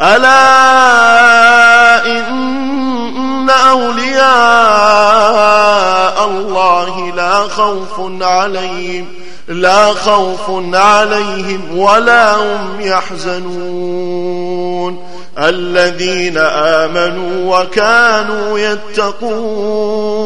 ألا إن أولياء الله لا خوف عليهم لا خوف عليهم ولا هم يحزنون. الذين آمنوا وكانوا يتقون.